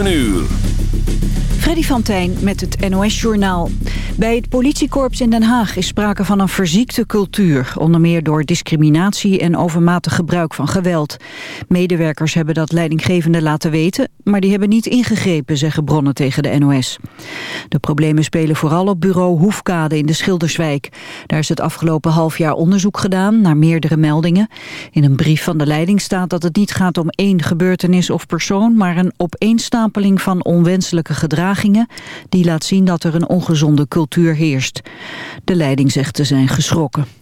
7 uur. Freddy van Tijn met het NOS-journaal. Bij het politiekorps in Den Haag is sprake van een verziekte cultuur. Onder meer door discriminatie en overmatig gebruik van geweld. Medewerkers hebben dat leidinggevende laten weten... maar die hebben niet ingegrepen, zeggen bronnen tegen de NOS. De problemen spelen vooral op bureau Hoefkade in de Schilderswijk. Daar is het afgelopen half jaar onderzoek gedaan naar meerdere meldingen. In een brief van de leiding staat dat het niet gaat om één gebeurtenis of persoon... maar een opeenstapeling van onwenselijke gedragingen die laat zien dat er een ongezonde cultuur heerst. De leiding zegt te zijn geschrokken.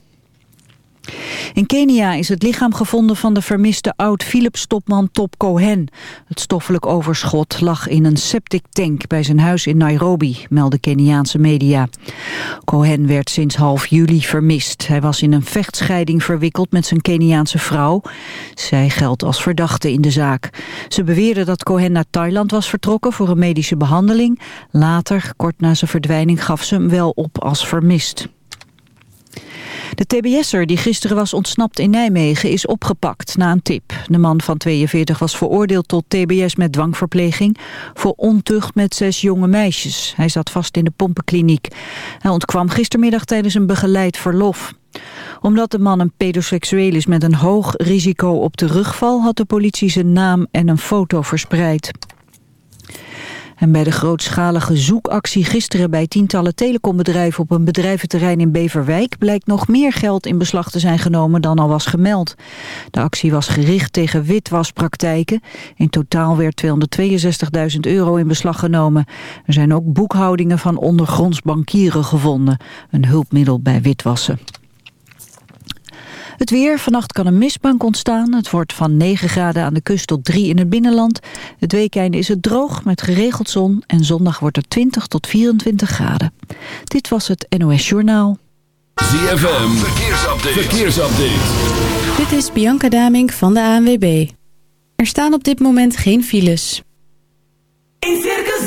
In Kenia is het lichaam gevonden van de vermiste oud-Philips-topman Top Cohen. Het stoffelijk overschot lag in een septic tank bij zijn huis in Nairobi, melden Keniaanse media. Cohen werd sinds half juli vermist. Hij was in een vechtscheiding verwikkeld met zijn Keniaanse vrouw. Zij geldt als verdachte in de zaak. Ze beweerden dat Cohen naar Thailand was vertrokken voor een medische behandeling. Later, kort na zijn verdwijning, gaf ze hem wel op als vermist. De tbs'er die gisteren was ontsnapt in Nijmegen is opgepakt na een tip. De man van 42 was veroordeeld tot tbs met dwangverpleging... voor ontucht met zes jonge meisjes. Hij zat vast in de pompenkliniek. Hij ontkwam gistermiddag tijdens een begeleid verlof omdat de man een pedoseksueel is met een hoog risico op de rugval... had de politie zijn naam en een foto verspreid. En bij de grootschalige zoekactie gisteren bij tientallen telecombedrijven op een bedrijventerrein in Beverwijk blijkt nog meer geld in beslag te zijn genomen dan al was gemeld. De actie was gericht tegen witwaspraktijken. In totaal werd 262.000 euro in beslag genomen. Er zijn ook boekhoudingen van ondergronds bankieren gevonden. Een hulpmiddel bij witwassen. Het weer, vannacht kan een mistbank ontstaan. Het wordt van 9 graden aan de kust tot 3 in het binnenland. Het weekende is het droog met geregeld zon en zondag wordt er 20 tot 24 graden. Dit was het NOS Journaal. ZFM, verkeersupdate. verkeersupdate. Dit is Bianca Damink van de ANWB. Er staan op dit moment geen files. In Circus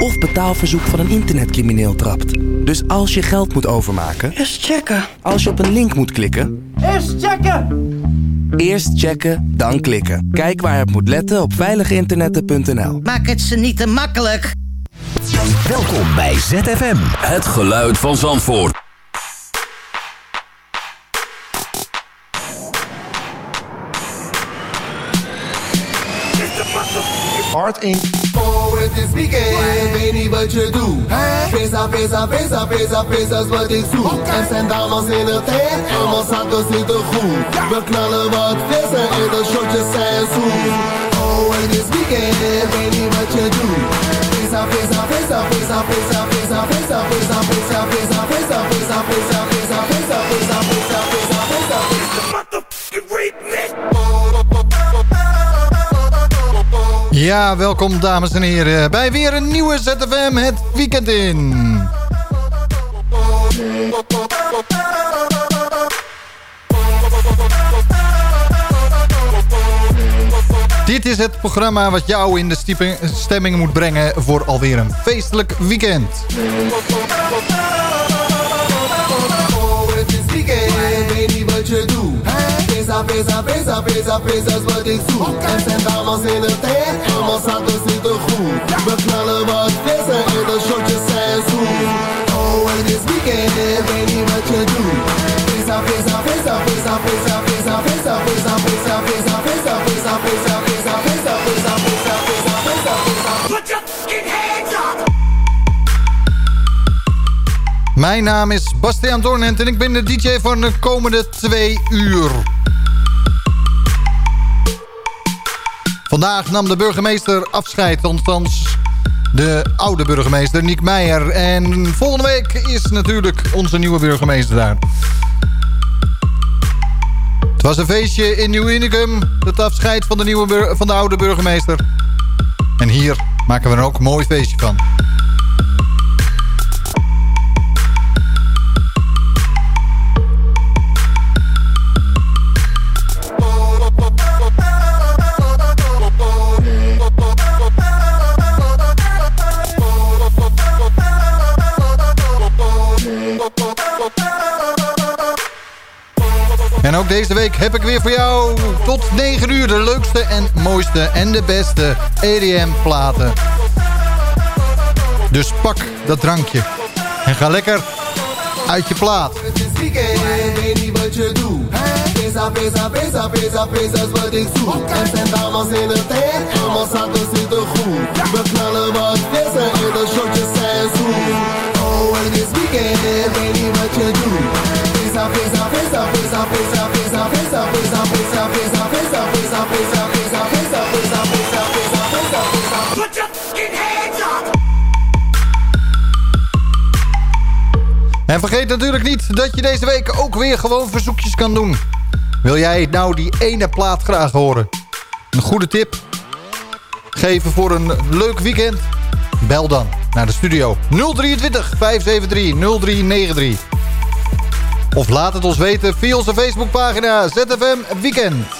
of betaalverzoek van een internetcrimineel trapt. Dus als je geld moet overmaken, Eerst checken. als je op een link moet klikken, Eerst checken! eerst checken, dan klikken. Kijk waar je op moet letten op veiligeinternetten.nl. Maak het ze niet te makkelijk. Welkom bij ZFM. Het geluid van Zandvoort. Hard in. Oh, het is weekend, weet niet wat je doet. Pesa, pesa, pesa, pesa, pesa is wat ik zoek. Er zijn dames in het tent en mijn zakken zitten goed. We knallen wat vissen en de shotjes zijn zoet. Oh, het is weekend, weet niet wat je doet. Pesa, pesa, pesa, pesa, pesa, pesa, pesa, pesa, pesa, pesa, pesa, pesa, pesa, pesa, pesa, pesa, pesa, pesa, pesa, Ja, welkom dames en heren bij weer een nieuwe ZFM het weekend in. Dit is het programma wat jou in de stemming moet brengen voor alweer een feestelijk weekend. Pesa, pesa, pesa, pesa, pesa is wat ik zoek En zijn dames in de tent en mijn zakken zitten goed We knallen wat vissen en de shotjes zijn zoet Oh, het is weekend en weet niet wat je doet Pesa, pesa, pesa, pesa, pesa, pesa, pesa, pesa, pesa, pesa, pesa, pesa, pesa, pesa, pesa, pesa, pesa, pesa, pesa, pesa Put your fucking hands up! Mijn naam is Bastiaan Dornent en ik ben de DJ van de komende twee uur. Vandaag nam de burgemeester afscheid, althans de oude burgemeester Niek Meijer. En volgende week is natuurlijk onze nieuwe burgemeester daar. Het was een feestje in Nieuw Unicum, het afscheid van de, nieuwe van de oude burgemeester. En hier maken we er ook een mooi feestje van. En ook deze week heb ik weer voor jou tot 9 uur de leukste en mooiste en de beste EDM-platen. Dus pak dat drankje en ga lekker uit je plaat. Pesa, pesa, pesa, pesa, pesa is wat ik zoek. En zijn dames in de tent en mijn zakken zitten goed. We knallen wat vissen en de shotjes zijn zoet. Oh, het is weekend, weet niet wat je doet. En vergeet natuurlijk niet dat je deze week ook weer gewoon verzoekjes kan doen. Wil jij nou die ene plaat graag horen? Een goede tip? Geven voor een leuk weekend? Bel dan naar de studio 023 573 0393. Of laat het ons weten via onze Facebookpagina ZFM Weekend.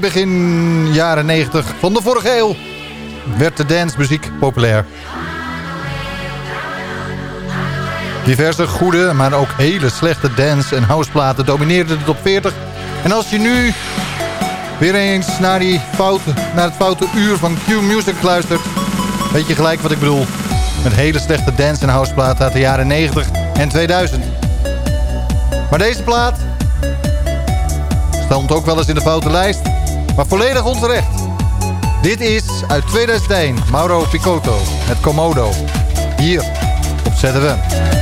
Begin jaren 90 van de vorige eeuw werd de dancemuziek populair. Diverse goede, maar ook hele slechte dance- en houseplaten domineerden de top 40. En als je nu weer eens naar, die foute, naar het foute uur van Q-Music luistert... weet je gelijk wat ik bedoel. Met hele slechte dance- en houseplaten uit de jaren 90 en 2000. Maar deze plaat stond ook wel eens in de foute lijst, maar volledig onterecht. Dit is uit 2001 Mauro Picotto met Komodo. Hier op ZFM.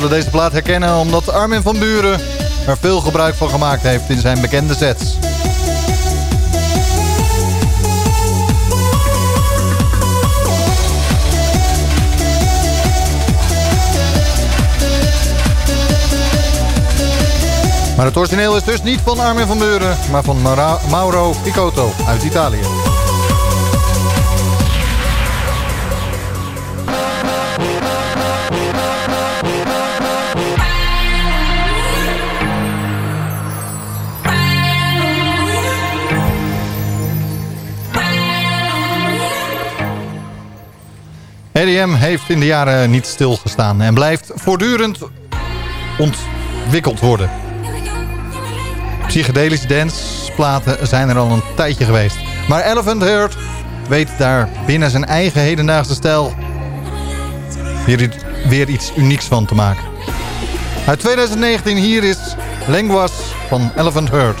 Zullen deze plaat herkennen omdat Armin van Buren er veel gebruik van gemaakt heeft in zijn bekende sets. Maar het origineel is dus niet van Armin van Buren, maar van Mauro Picotto uit Italië. EDM heeft in de jaren niet stilgestaan en blijft voortdurend ontwikkeld worden. Psychedelische danceplaten zijn er al een tijdje geweest. Maar Elephant Heart weet daar binnen zijn eigen hedendaagse stijl weer, iets unieks van te maken. Uit 2019 hier is Lenguas van Elephant Heart.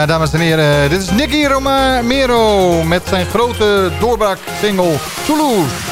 Ja, dames en heren, dit is Nicky Romero met zijn grote doorbraak-single Toulouse.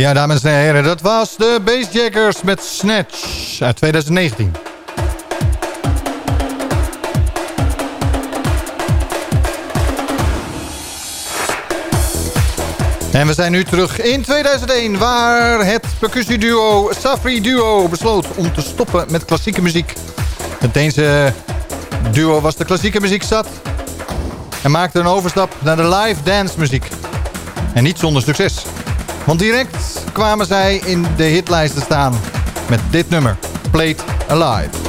Ja, dames en heren, dat was de Bassjackers met Snatch uit 2019. En we zijn nu terug in 2001, waar het percussieduo Safri Duo besloot om te stoppen met klassieke muziek. Het Deense duo was de klassieke muziek zat en maakte een overstap naar de live dance muziek. En niet zonder succes. Want direct kwamen zij in de hitlijsten staan met dit nummer, Played Alive.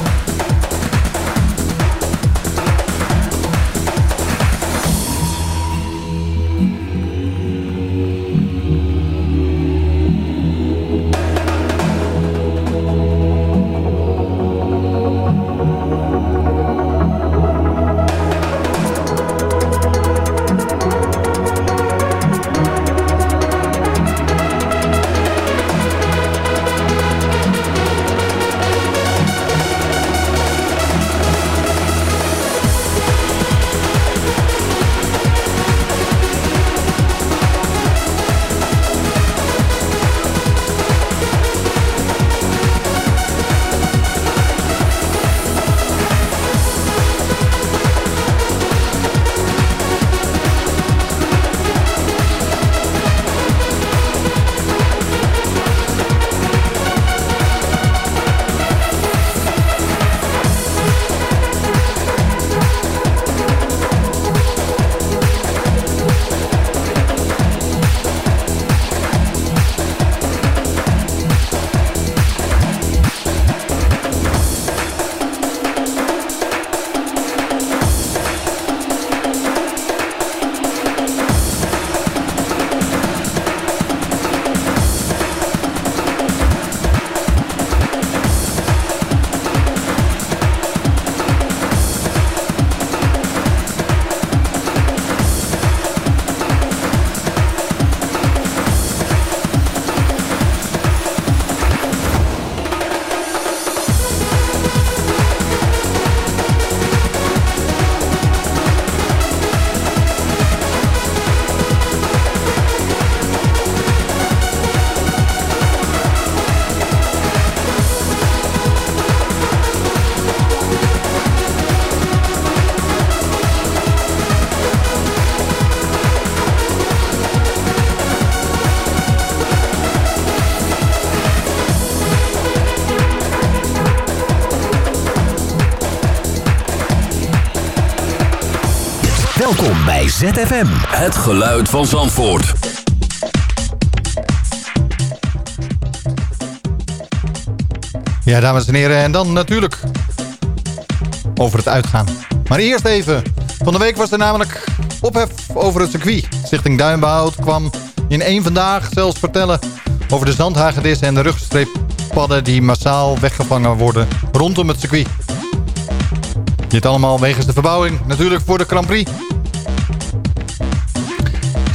ZFM. Het geluid van Zandvoort. Ja, dames en heren, en dan natuurlijk over het uitgaan. Maar eerst even. Van de week was er namelijk ophef over het circuit. Stichting Duinbehoud kwam in één vandaag zelfs vertellen... over de zandhagedissen en de rugstreeppadden... die massaal weggevangen worden rondom het circuit. Dit allemaal wegens de verbouwing, natuurlijk voor de Grand Prix.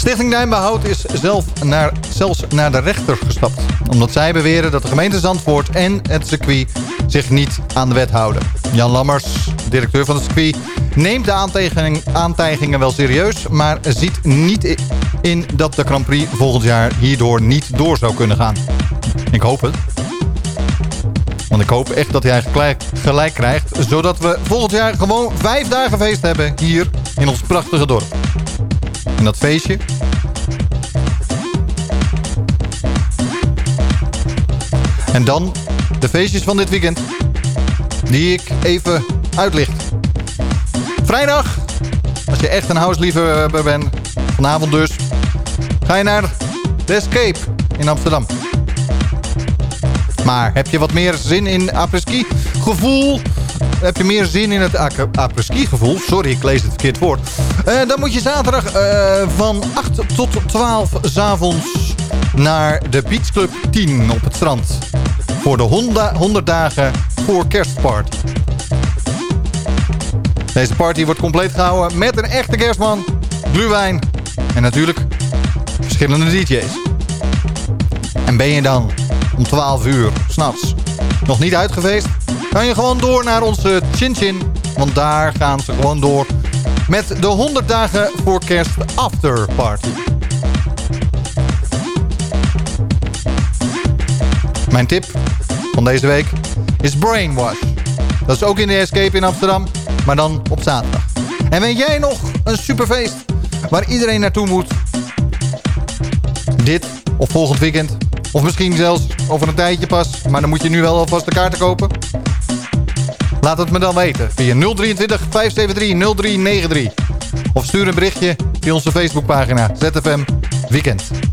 Stichting Duinbehoud is zelf naar, zelfs naar de rechter gestapt. Omdat zij beweren dat de gemeente Zandvoort en het circuit zich niet aan de wet houden. Jan Lammers, directeur van het circuit, neemt de aantijging, aantijgingen wel serieus... maar ziet niet in dat de Grand Prix volgend jaar hierdoor niet door zou kunnen gaan. Ik hoop het. Want ik hoop echt dat hij gelijk, gelijk krijgt... zodat we volgend jaar gewoon vijf dagen feest hebben hier in ons prachtige dorp. En dat feestje... En dan de feestjes van dit weekend. Die ik even uitlicht. Vrijdag, als je echt een houseliefhebber bent, vanavond dus, ga je naar The Escape in Amsterdam. Maar heb je wat meer zin in apres-ski gevoel? Heb je meer zin in het apres-ski gevoel? Sorry, ik lees het verkeerd woord. Uh, dan moet je zaterdag uh, van 8 tot 12 s avonds naar de Beach Club 10 op het strand. Voor de 100, 100 dagen voor kerstparty. Deze party wordt compleet gehouden met een echte kerstman, gluwijn en natuurlijk verschillende DJ's. En ben je dan om 12 uur s'nachts nog niet uitgefeest... kan je gewoon door naar onze Chin Chin. Want daar gaan ze gewoon door met de 100 dagen voor kerst after party. Mijn tip van deze week is Brainwash. Dat is ook in de Escape in Amsterdam, maar dan op zaterdag. En weet jij nog een superfeest waar iedereen naartoe moet? Dit of volgend weekend. Of misschien zelfs over een tijdje pas. Maar dan moet je nu wel alvast de kaarten kopen. Laat het me dan weten via 023 573 0393. Of stuur een berichtje via onze Facebookpagina ZFM Weekend.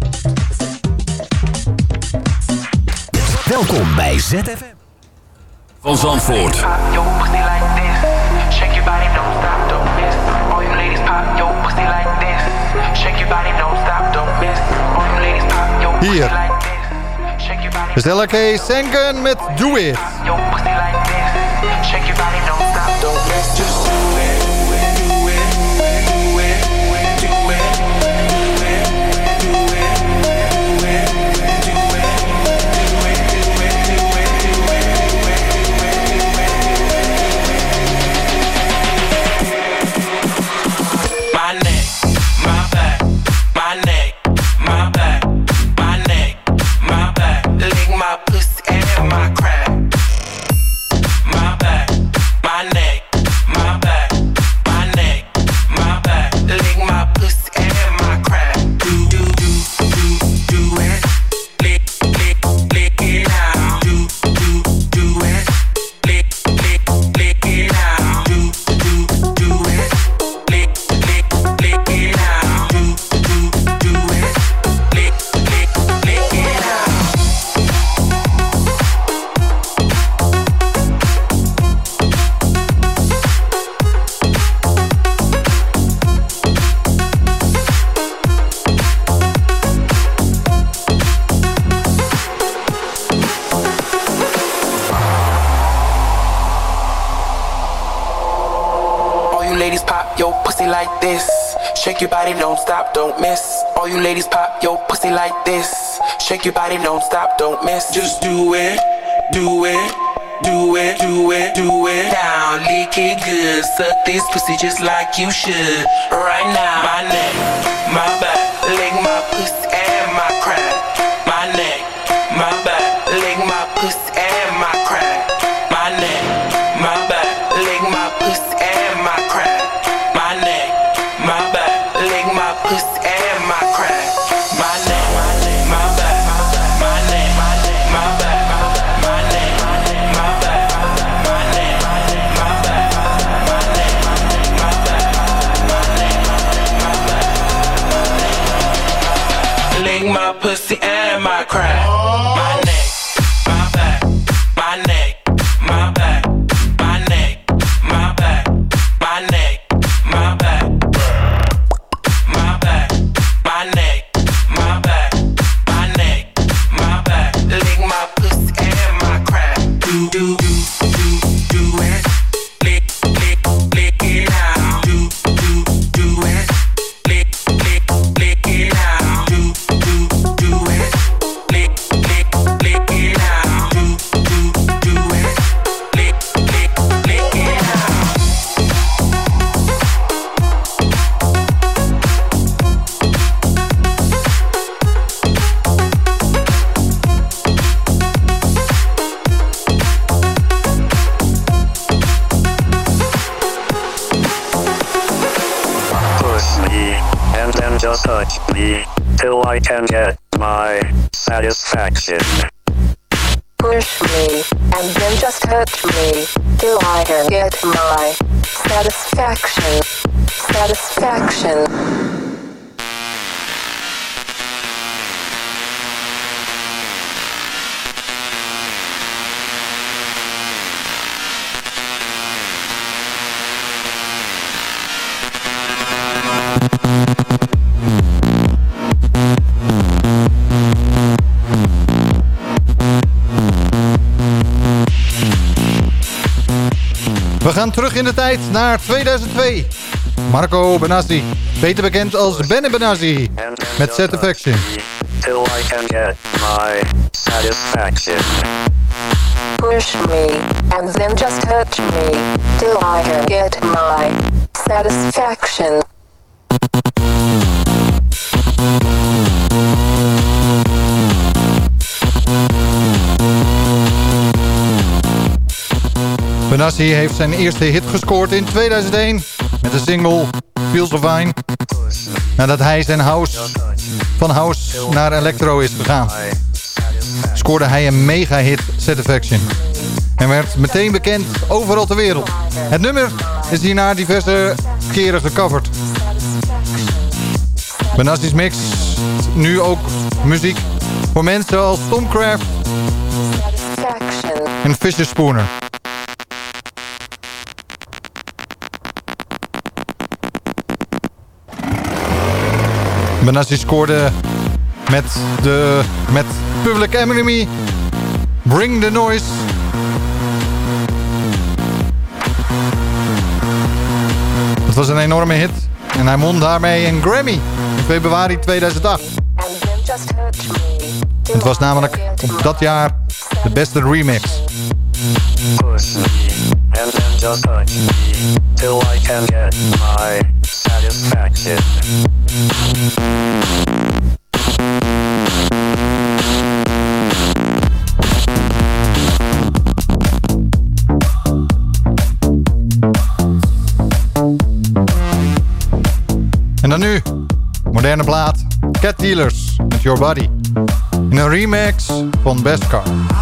You ladies pop your pussy Hier. like this. Shake your body, Stella K. Senken met Do It. your pussy like this. Shake your body, don't stop, don't miss. Just do it, body, don't stop, don't miss. All you ladies pop your pussy like this. Shake your body, don't stop, don't miss. Just do it, do it, do it, do it, do it. Down, lick it good. Suck this pussy just like you should. Right now, my neck, my back, lick my pussy satisfaction. Satisfaction. Tijd naar 2002. Marco Benassi, beter bekend als Benne Benassi, met Satisfaction. Till I can get my satisfaction. Push me, and then just touch me, till I can get my satisfaction. Benassi heeft zijn eerste hit gescoord in 2001 met de single Feels of Fine. Nadat hij zijn house van house naar electro is gegaan. Scoorde hij een mega hit Satisfaction. En werd meteen bekend overal ter wereld. Het nummer is hierna diverse keren gecoverd. Benassi's mix nu ook muziek voor mensen als Tom Craft en Fisher Spooner. Benassi scoorde met, de, met Public Enemy Bring the Noise. Het was een enorme hit en hij won daarmee een Grammy in februari 2008. Het was namelijk op dat jaar de beste remix. And then just me, till I can get my satisfaction. En dan nu, moderne plaat, Cat Dealers met Your Body. In een remix van Beskar. Laat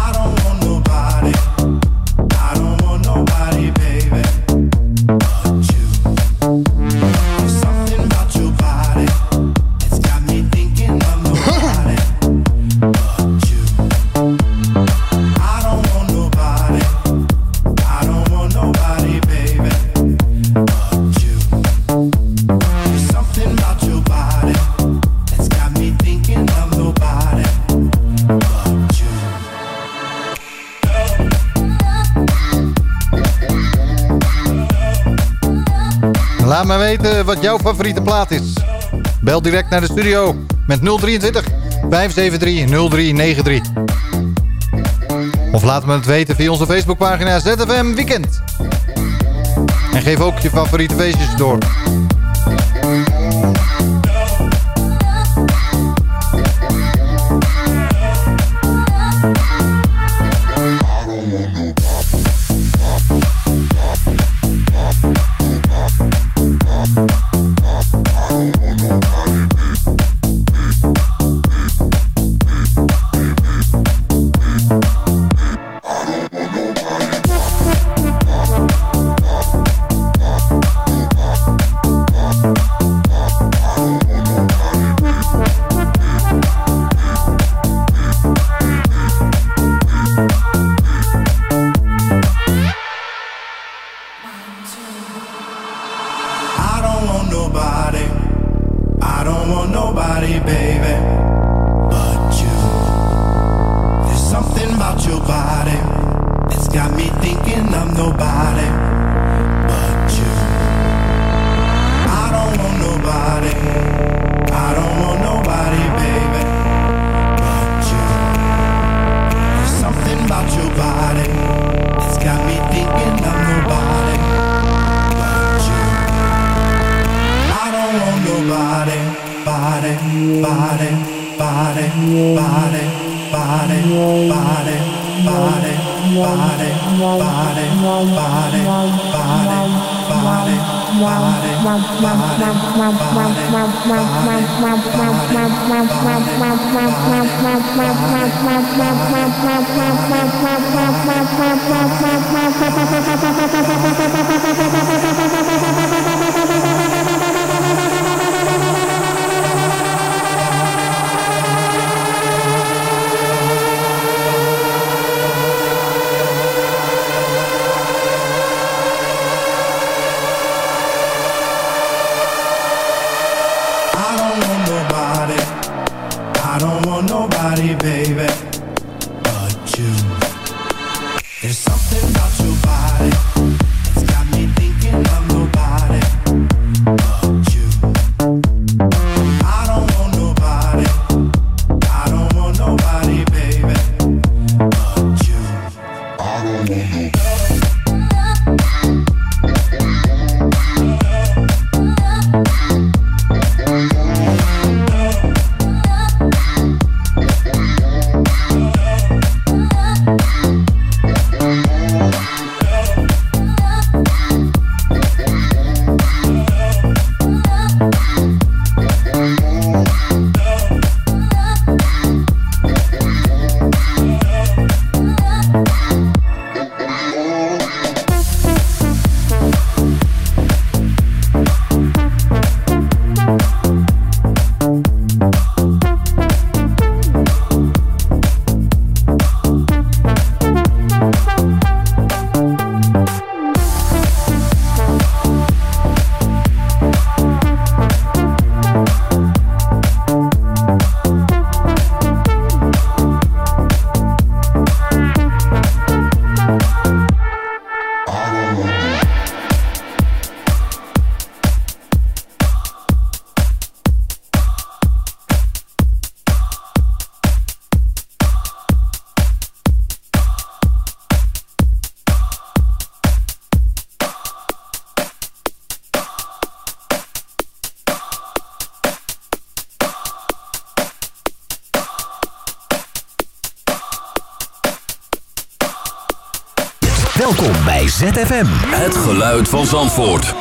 favoriete plaat is. Bel direct naar de studio met 023 573 0393. Of laat me het weten via onze Facebookpagina ZFM Weekend. En geef ook je favoriete feestjes door. ZFM. Het geluid van Zandvoort.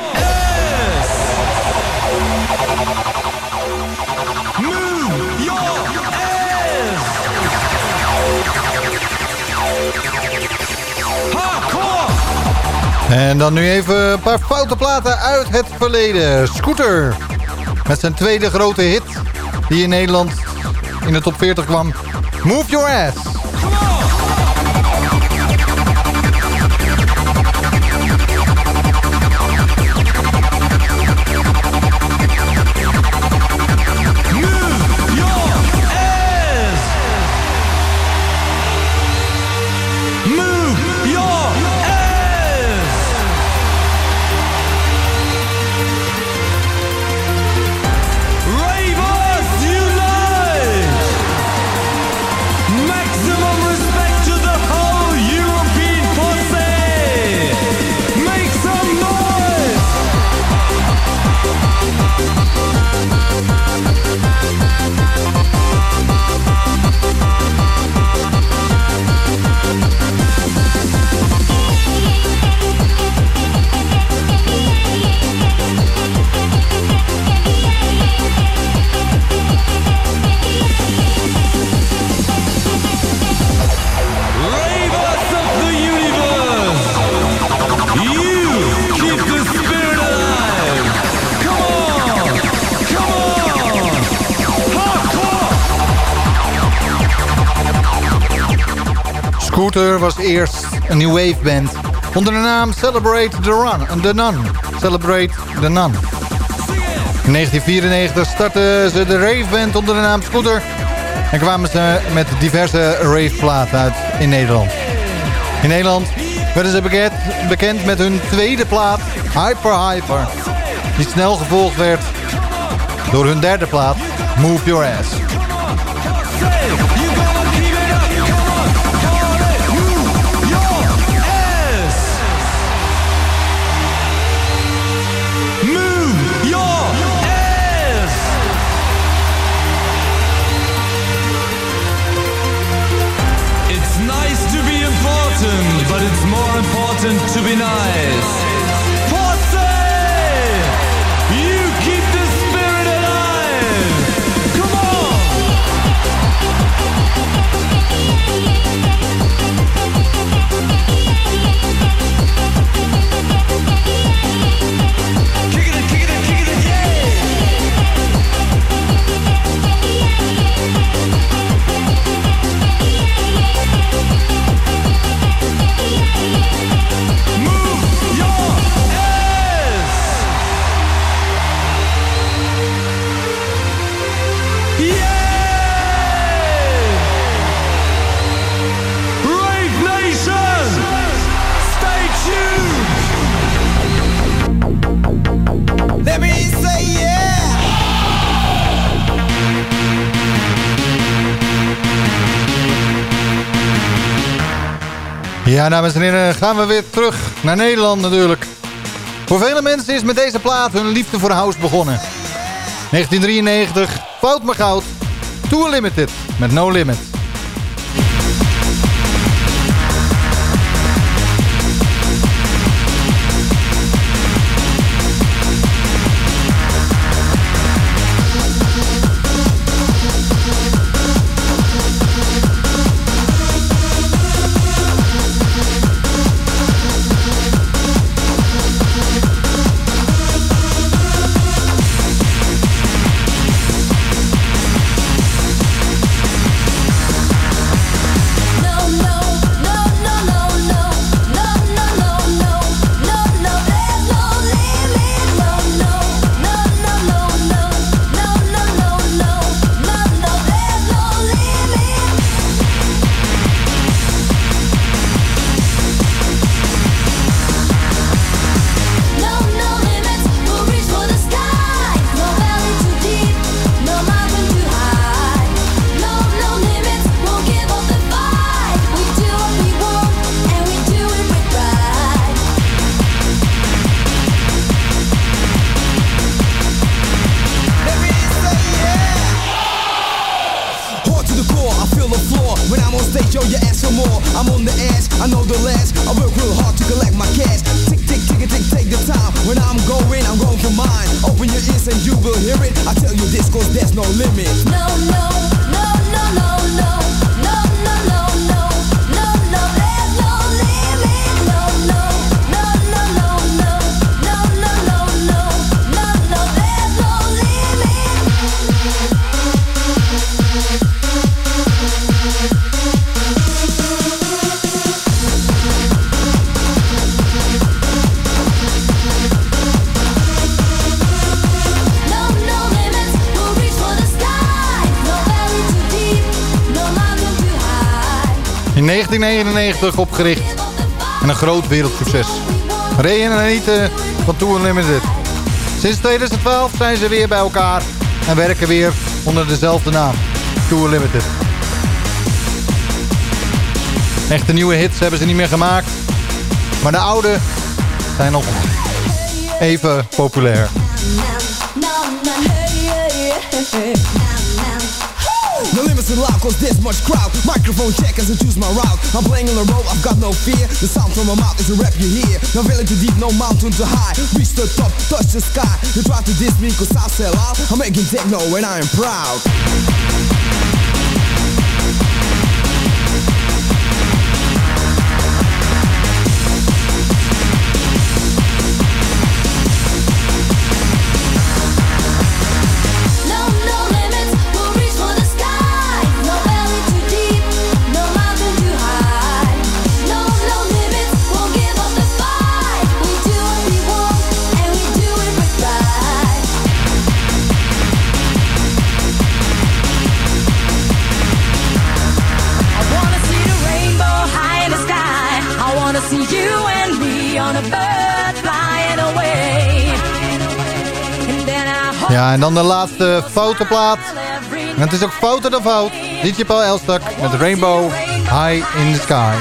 En dan nu even een paar foute platen uit het verleden. Scooter. Met zijn tweede grote hit die in Nederland in de top 40 kwam. Move Your Ass. Scooter was eerst een new wave band onder de naam Celebrate the Run, The Nun. Celebrate the Nun. In 1994 startten ze de rave band onder de naam Scooter en kwamen ze met diverse raveplaten uit in Nederland. In Nederland werden ze bekend met hun tweede plaat Hyper Hyper, die snel gevolgd werd door hun derde plaat Move Your Ass. Ja, dames en heren, gaan we weer terug naar Nederland natuurlijk. Voor vele mensen is met deze plaat hun liefde voor house begonnen. 1993, Fout maar goud, Tour Limited met No Limit. 1999 opgericht. En een groot wereldsucces. Ray en Anita van Tour Unlimited. Sinds 2012 zijn ze weer bij elkaar. En werken weer onder dezelfde naam. Tour Limited. Echte nieuwe hits hebben ze niet meer gemaakt. Maar de oude zijn nog even populair. No limits allowed cause this much crowd. Microphone check as and choose my route. I'm playing on the road, I've got no fear. The sound from my mouth is a rap you hear. No valley too deep, no mountain too high. Reach the top, touch the sky. You try to diss me cause I sell out. I'm making techno and I am proud Ja, en dan de laatste foute plaat. En het is ook fouter dan fout. DJ Paul Elstak met Rainbow High in the Sky.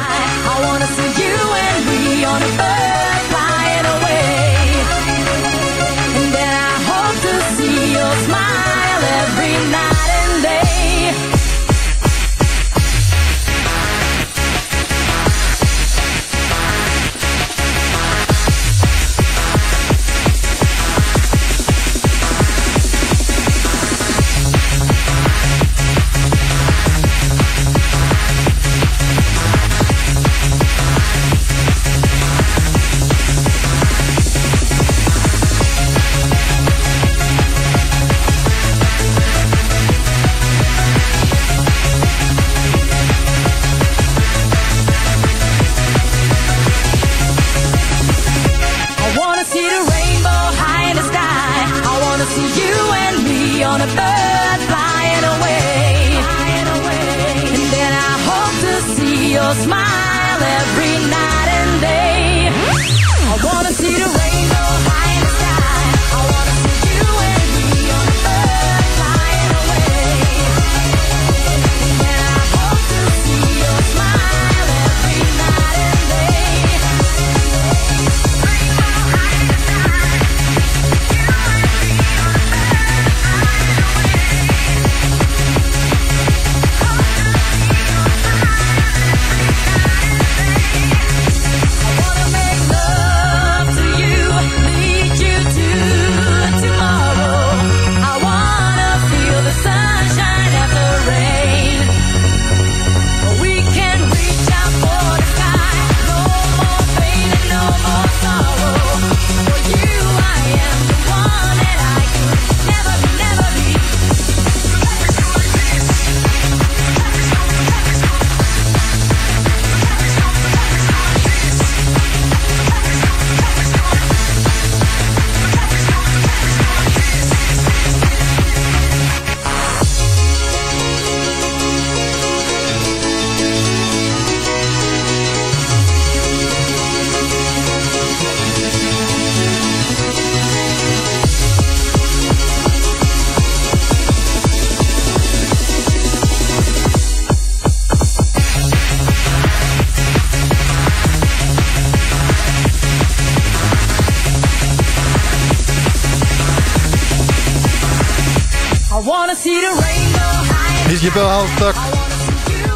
Dit is Jepel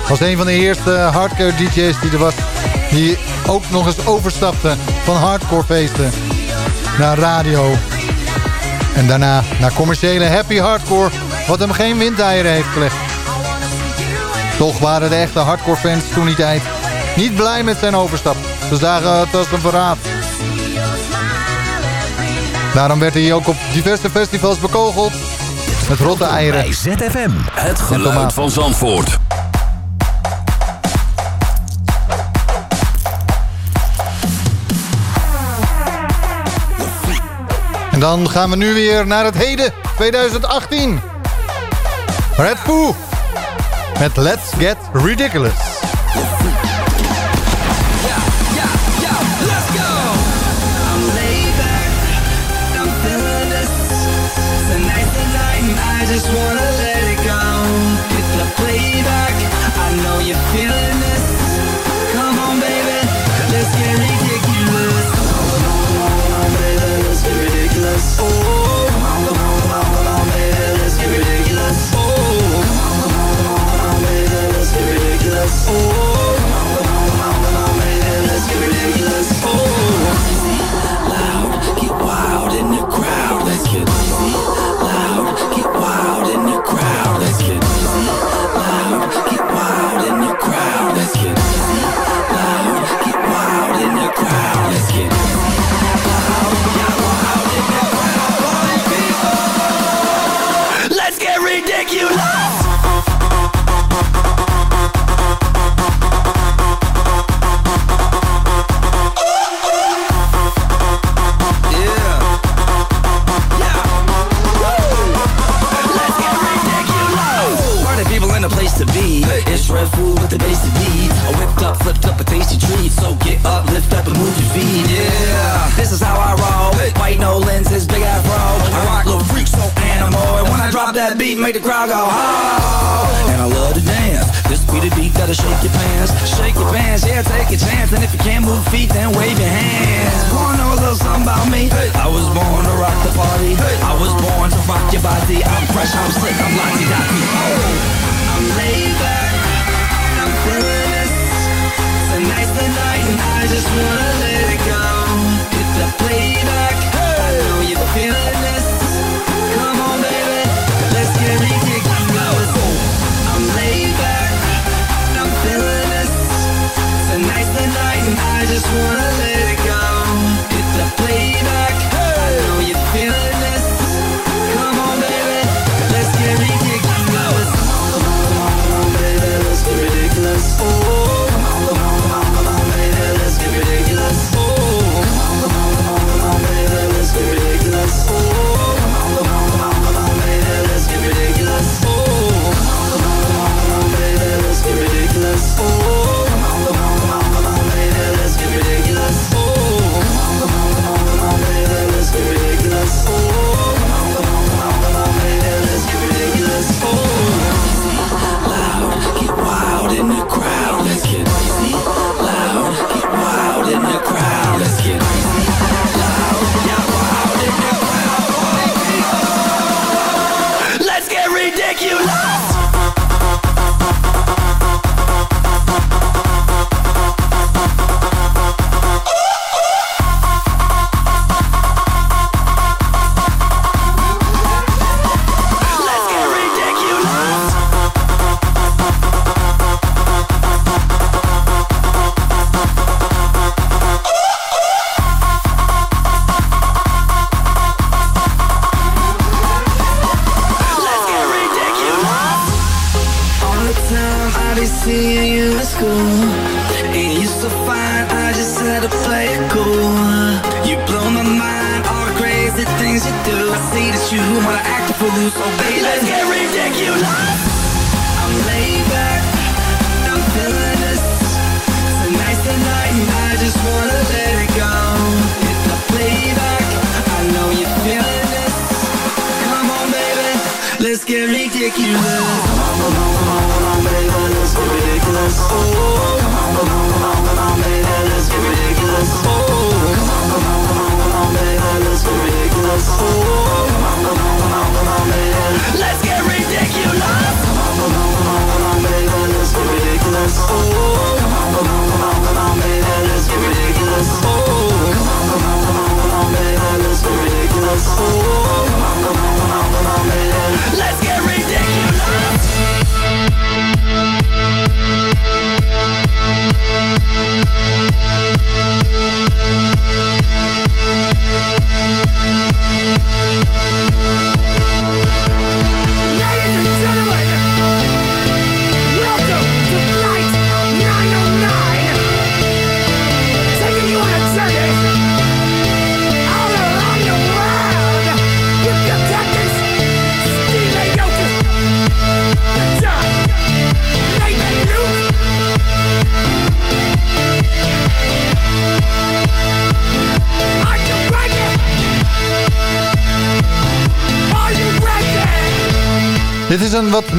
Was een van de eerste hardcore DJ's die er was. Die ook nog eens overstapte van hardcore feesten naar radio. En daarna naar commerciële happy hardcore. Wat hem geen windeieren heeft gelegd. Toch waren de echte hardcore fans toen die tijd niet blij met zijn overstap. Ze zagen het als een verraad. Daarom werd hij ook op diverse festivals bekogeld met rotte eieren. Bij ZFM. Het geluid van Zandvoort. En dan gaan we nu weer naar het heden 2018. Red Pooh. Met Let's Get Ridiculous.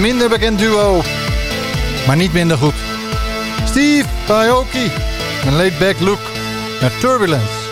Minder bekend duo, maar niet minder goed. Steve Aoki, een laid-back look met Turbulence.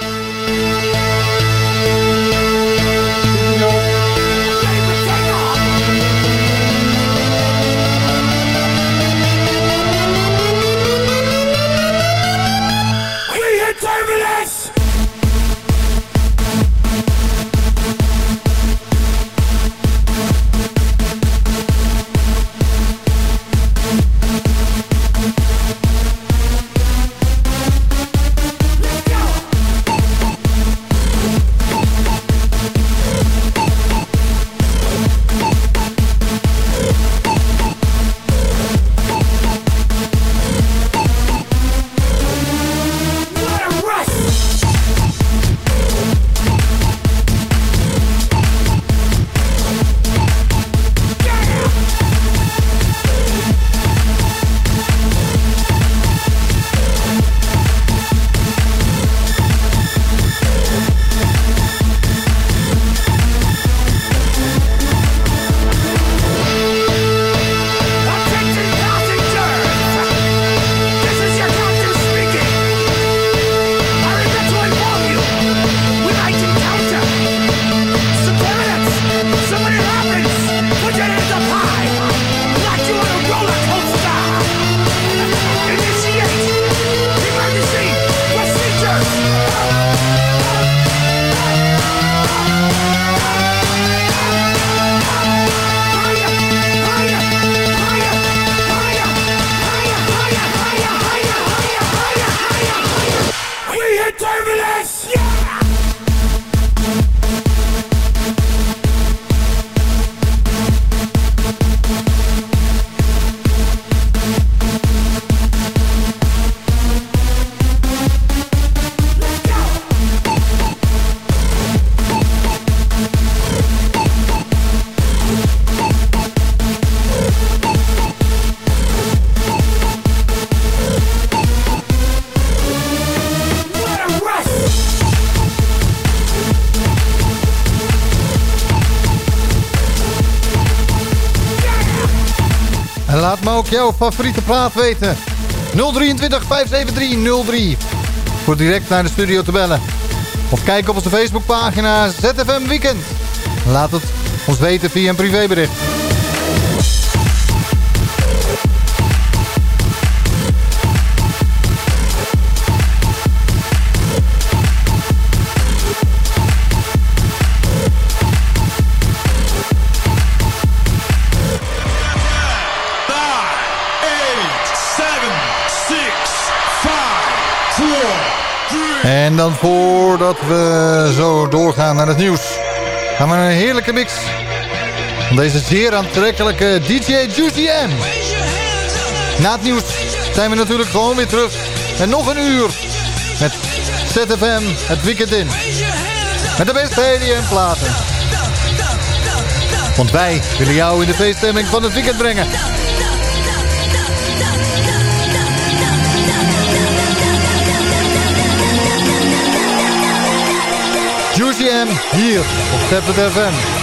Jouw favoriete plaat weten. 023 573 03. Voor direct naar de studio te bellen. Of kijk op onze Facebookpagina ZFM Weekend. Laat het ons weten via een privébericht. En dan voordat we zo doorgaan naar het nieuws... gaan we een heerlijke mix... van deze zeer aantrekkelijke DJ Juicy M. Na het nieuws zijn we natuurlijk gewoon weer terug. En nog een uur met ZFM het weekend in. Met de beste EDM platen. Want wij willen jou in de feeststemming van het weekend brengen. Hier op Steppet FM.